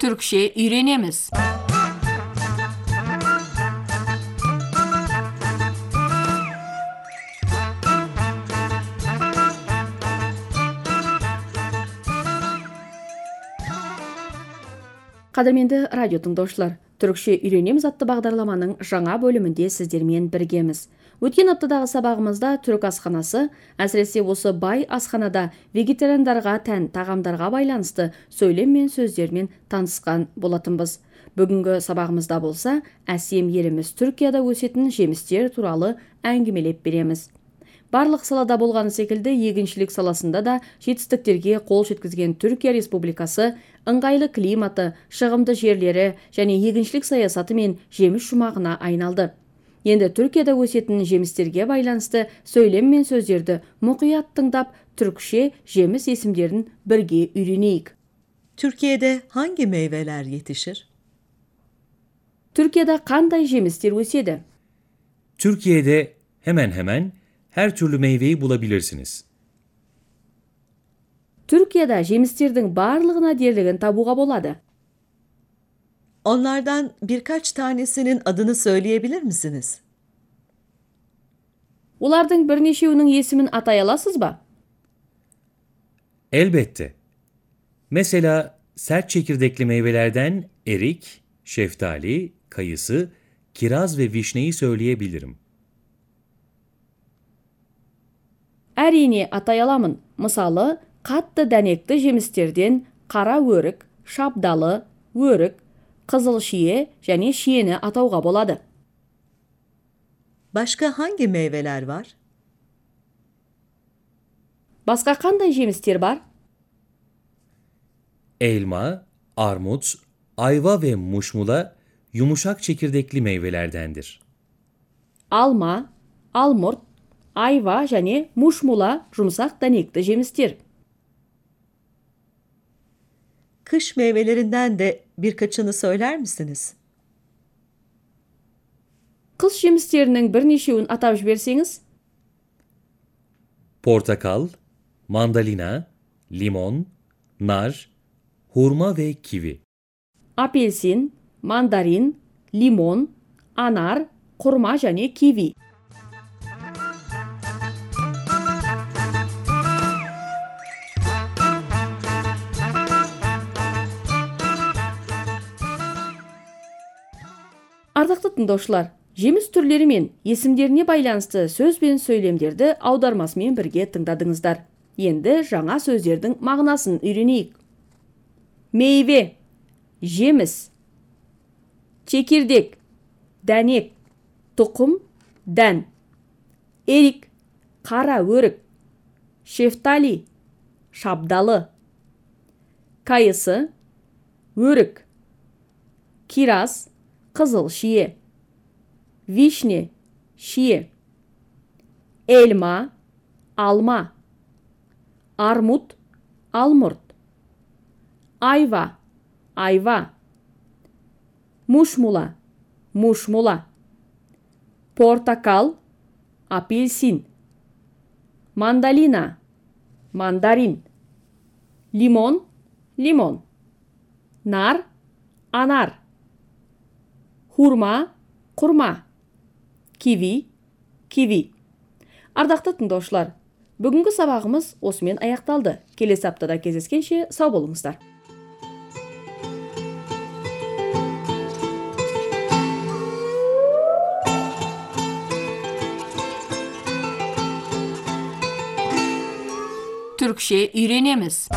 Türkçe öğrenemiz. Қадірменді радио тыңдаушылар, түрікше үйренеміз атты бағдарламаның жаңа бөлімінде сіздермен біргеміз. Өткен аптадағы сабағымызда түрік асханасы, әсіресе осы бай асханада вегетариандарға тән тағамдарға байланысты сөйлем мен сөздермен танысқан болатынбыз. Бүгінгі сабағымызда болса, әсем еліміз Түркияда өсетін жемістер туралы әңгімелеп береміз барлық салада болғаны секілді егіншілік саласында да жетістіктерге қол жеткізген түркия республикасы ыңғайлы климаты шығымды жерлері және егіншілік саясаты мен жеміс жұмағына айналды енді түркияда өсетін жемістерге байланысты сөйлем мен сөздерді мұқият тыңдап түркше жеміс есімдерін бірге үйренейік Türkiye'de hangi meyveler yetişir? түркияда қандай жемістер өседі Türkiye'de hemen hemen her türlü meyveyi bulabilirsiniz. түркияда жемістердің барлығына дерлігін табуға болады Onlardan birkaç tanesinin adını söyleyebilir misiniz? олардың бірнешеуінің есімін атай аласыз ба Elbette. Mesela sert çekirdekli meyvelerden erik, şeftali, kayısı, kiraz ve vişneyi söyleyebilirim. әрине атай аламын мысалы қатты дәнекті жемістерден қара өрік шабдалы өрік қызыл шие және шиені атауға болады Başka hangi meyveler var? басқа қандай жемістер бар Elma, armut, ayva ve muşmula yumuşak çekirdekli meyvelerdendir. алма алмұрт айва және мушмула жұмсақ дәнекті жемістер Kış meyvelerinden de birkaçını söyler misiniz? қыс жемістерінің бірнешеуін атап жіберсеңіз Portakal, mandalina, limon, nar, hurma ve kivi. апельсин мандарин лимон анар құрма және киви Ардақты тыңдаушылар жеміс түрлері мен есімдеріне байланысты сөз бен сөйлемдерді аудармасымен бірге тыңдадыңыздар. Енді жаңа сөздердің мағынасын үйренейік. Мейве жеміс чекирдек дәнек тұқым дән эрик қара өрік шефтали шабдалы кайысы өрік кирас Kızıl şiir. Vişni şiir. Elma alma. Armut almurt. Ayva ayva. Muşmula muşmula. Portakal apelsin. Mandalina mandarin. Limon limon. Nar anar. Хурма құрма киви киви ардақты тыңдаушылар бүгінгі сабағымыз осымен аяқталды келесі аптада кездескенше сау болыңыздар Türkçe öğrenemiz.